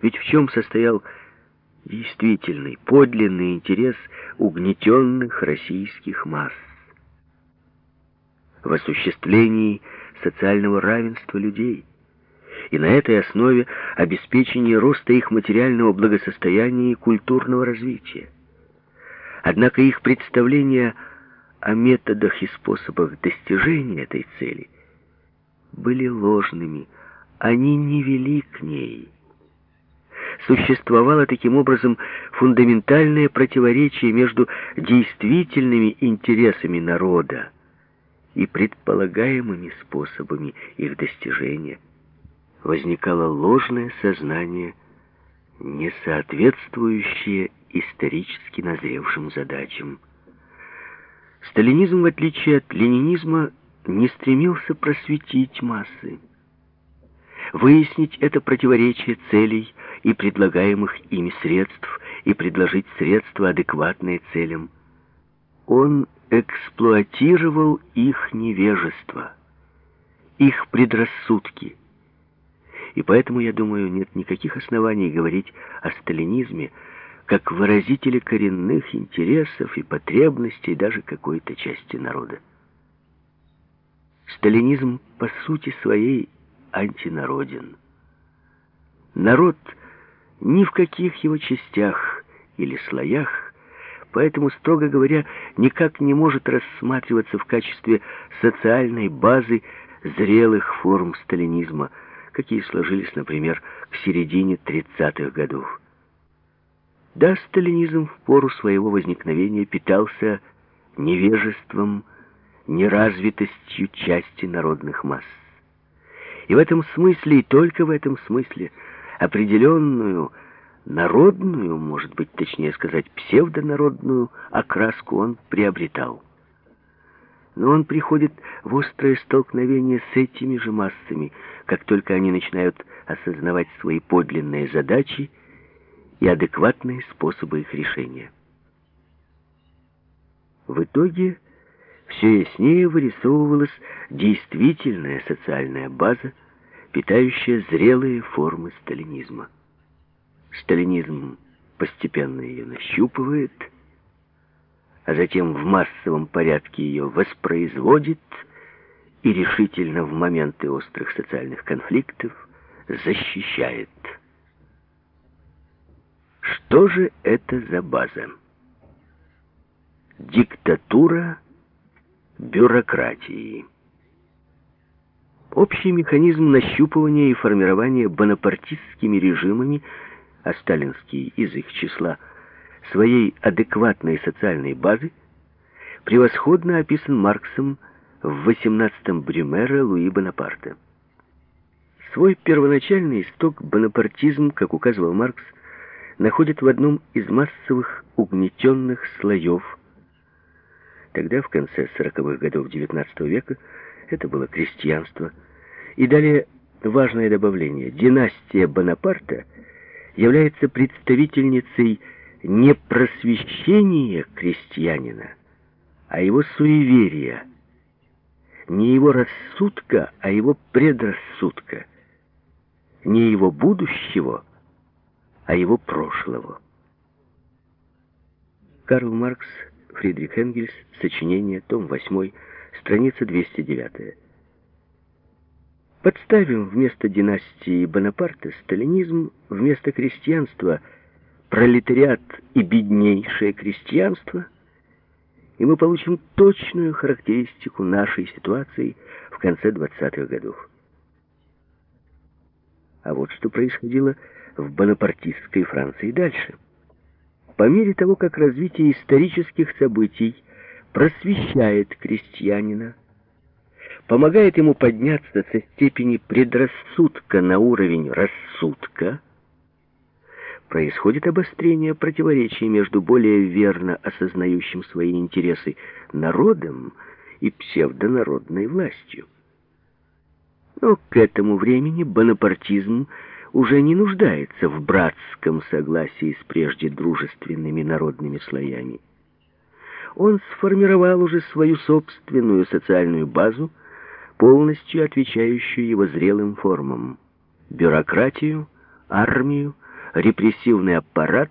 Ведь в чем состоял действительный, подлинный интерес угнетенных российских масс? В осуществлении социального равенства людей и на этой основе обеспечение роста их материального благосостояния и культурного развития. Однако их представления о методах и способах достижения этой цели были ложными, они не вели к ней. Существовало таким образом фундаментальное противоречие между действительными интересами народа и предполагаемыми способами их достижения. Возникало ложное сознание, не соответствующее исторически назревшим задачам. Сталинизм, в отличие от ленинизма, не стремился просветить массы. Выяснить это противоречие целей и предлагаемых ими средств и предложить средства, адекватные целям. Он эксплуатировал их невежество, их предрассудки. И поэтому, я думаю, нет никаких оснований говорить о сталинизме как выразителе коренных интересов и потребностей даже какой-то части народа. Сталинизм по сути своей антинароден. Народ ни в каких его частях или слоях, поэтому, строго говоря, никак не может рассматриваться в качестве социальной базы зрелых форм сталинизма, какие сложились, например, к середине 30-х годов. Да, сталинизм в пору своего возникновения питался невежеством, неразвитостью части народных масс. И в этом смысле, и только в этом смысле, определенную народную, может быть, точнее сказать, псевдонародную окраску он приобретал. Но он приходит в острое столкновение с этими же массами, как только они начинают осознавать свои подлинные задачи и адекватные способы их решения. В итоге все яснее вырисовывалась действительная социальная база, питающая зрелые формы сталинизма. Сталинизм постепенно ее нащупывает, а затем в массовом порядке ее воспроизводит и решительно в моменты острых социальных конфликтов защищает. Что же это за база? Диктатура бюрократии. Общий механизм нащупывания и формирования бонапартистскими режимами, а сталинский из их числа, своей адекватной социальной базы, превосходно описан Марксом в 18-м Брюмера Луи Бонапарта. Свой первоначальный исток бонапартизм, как указывал Маркс, находит в одном из массовых угнетенных слоев. Тогда, в конце 40-х годов XIX века, это было крестьянство. И далее важное добавление. Династия Бонапарта является представительницей не просвещения крестьянина, а его суеверия, не его рассудка, а его предрассудка, не его будущего, а его прошлого. Карл Маркс, Фридрих Энгельс, сочинение, том 8, страница 209. Подставим вместо династии Бонапарта сталинизм, вместо крестьянства пролетариат и беднейшее крестьянство, и мы получим точную характеристику нашей ситуации в конце 20-х годов. А вот что происходило в бонапартистской Франции дальше. По мере того, как развитие исторических событий просвещает крестьянина, помогает ему подняться со степени предрассудка на уровень рассудка, происходит обострение противоречий между более верно осознающим свои интересы народом и псевдонародной властью. Но к этому времени бонапартизм уже не нуждается в братском согласии с прежде дружественными народными слоями. Он сформировал уже свою собственную социальную базу, полностью отвечающую его зрелым формам. Бюрократию, армию, репрессивный аппарат